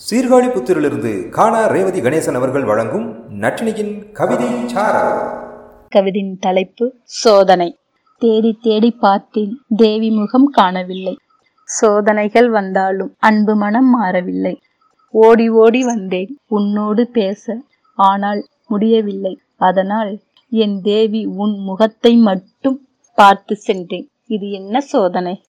சீர்காழி புத்திரிலிருந்து காணா ரேவதி கணேசன் அவர்கள் வழங்கும் நட்டினியின் கவிதை கவிதையின் தலைப்பு சோதனை. தேடி தேடி பார்த்தேன் தேவி முகம் காணவில்லை. சோதனைகள் வந்தாலும் அன்பு மனம் மாறவில்லை. ஓடி ஓடி வந்தேன் உன்னோடு பேச ஆனால் முடியவில்லை. அதனால் என் தேவி உன் முகத்தை மட்டும் பார்த்து சென்றேன். இது என்ன சோதனை?